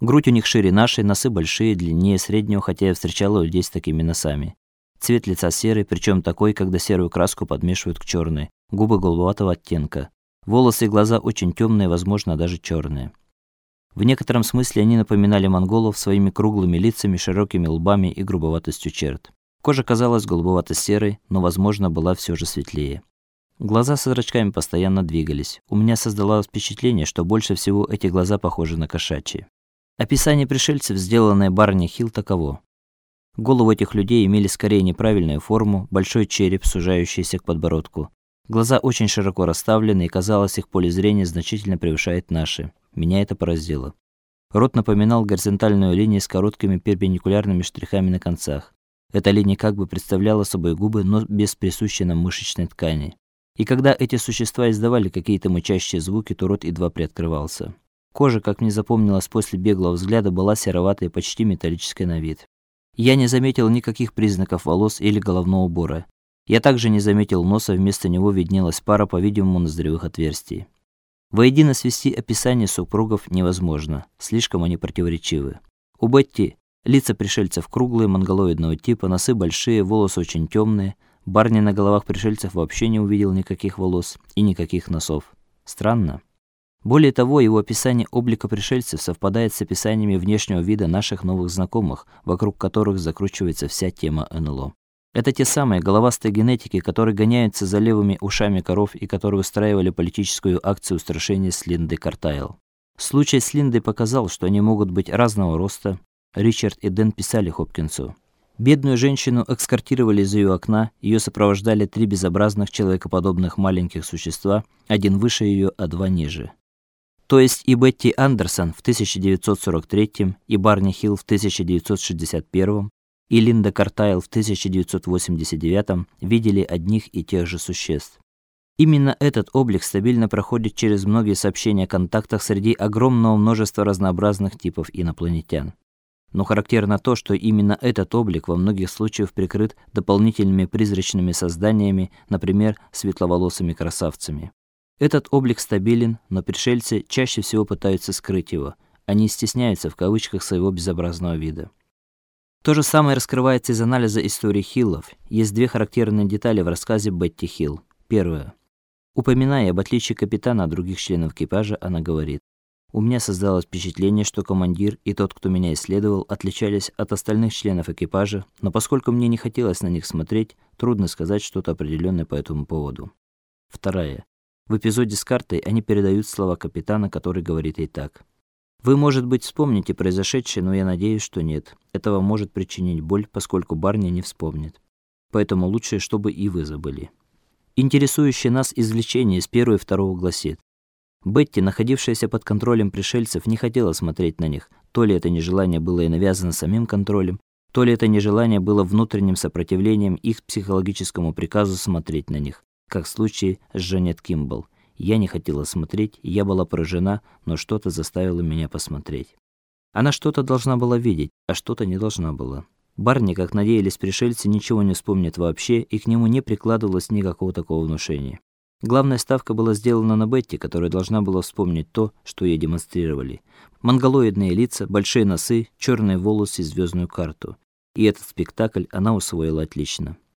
Грудь у них шире нашей, носы большие, длиннее среднего, хотя я встречала людей с такими носами. Цвет лица серый, причем такой, когда серую краску подмешивают к черной. Губы голубоватого оттенка. Волосы и глаза очень темные, возможно, даже черные. В некотором смысле они напоминали монголов своими круглыми лицами, широкими лбами и грубоватостью черт. Кожа казалась голубовато-серой, но, возможно, была все же светлее. Глаза с зрачками постоянно двигались. У меня создалось впечатление, что больше всего эти глаза похожи на кошачьи. Описание пришельцев, сделанное Барни Хилл, таково. Головы этих людей имели скорее неправильную форму, большой череп, сужающийся к подбородку. Глаза очень широко расставлены, и казалось, их поле зрения значительно превышает наши. Меня это поразило. Рот напоминал горизонтальную линию с короткими перпендикулярными штрихами на концах. Эта линия как бы представляла собой губы, но без присущей нам мышечной ткани. И когда эти существа издавали какие-то мычащие звуки, то рот едва приоткрывался. Кожа, как мне запомнилось после беглого взгляда, была сероватой, почти металлической на вид. Я не заметил никаких признаков волос или головного убора. Я также не заметил носа, вместо него виднелась пара, по-видимому, ноздревых отверстий. Воедино свести описание супругов невозможно, слишком они противоречивы. У Бетти лица пришельцев круглые, монголоидного типа, носы большие, волосы очень темные. Барни на головах пришельцев вообще не увидел никаких волос и никаких носов. Странно. Более того, его описание облика пришельцев совпадает с описаниями внешнего вида наших новых знакомых, вокруг которых закручивается вся тема НЛО. Это те самые головастые генетики, которые гоняются за левыми ушами коров и которые устраивали политическую акцию устрашения с Линдой Картайл. Случай с Линдой показал, что они могут быть разного роста. Ричард и Дэн писали Хопкинсу. Бедную женщину экскортировали из ее окна, ее сопровождали три безобразных человекоподобных маленьких существа, один выше ее, а два ниже. То есть и Бетти Андерсон в 1943 и Барни Хилл в 1961 и Линда Картайл в 1989 видели одних и тех же существ. Именно этот облик стабильно проходит через многие сообщения о контактах среди огромного множества разнообразных типов инопланетян. Но характерно то, что именно этот облик во многих случаях прикрыт дополнительными призрачными созданиями, например, светловолосыми красавцами. Этот облик стабилен, но пришельцы чаще всего пытаются скрыть его. Они стесняются в кавычках своего безобразного вида. То же самое раскрывается из анализа истории Хиллов. Есть две характерные детали в рассказе Бетти Хилл. Первое. Упоминая об отличии капитана от других членов экипажа, она говорит: "У меня создалось впечатление, что командир и тот, кто меня исследовал, отличались от остальных членов экипажа, но поскольку мне не хотелось на них смотреть, трудно сказать что-то определенное по этому поводу". Второе. В эпизоде с картой они передают слова капитана, который говорит ей так: "Вы, может быть, вспомните произошедшее, но я надеюсь, что нет. Этого может причинить боль, поскольку Барни не вспомнит. Поэтому лучше, чтобы и вы забыли". Интересующее нас извлечение из первого и второго гласит: Бетти, находившаяся под контролем пришельцев, не хотела смотреть на них. То ли это нежелание было и навязано самим контролем, то ли это нежелание было внутренним сопротивлением их психологическому приказу смотреть на них как в случае с Джанет Кимбл. Я не хотела смотреть, я была поражена, но что-то заставило меня посмотреть. Она что-то должна была видеть, а что-то не должна была. Барни, как надеялись пришельцы, ничего не вспомнит вообще, и к нему не прикладывалось никакого такого внушения. Главная ставка была сделана на Бетти, которая должна была вспомнить то, что ей демонстрировали. Монголоидные лица, большие носы, черные волосы и звездную карту. И этот спектакль она усвоила отлично.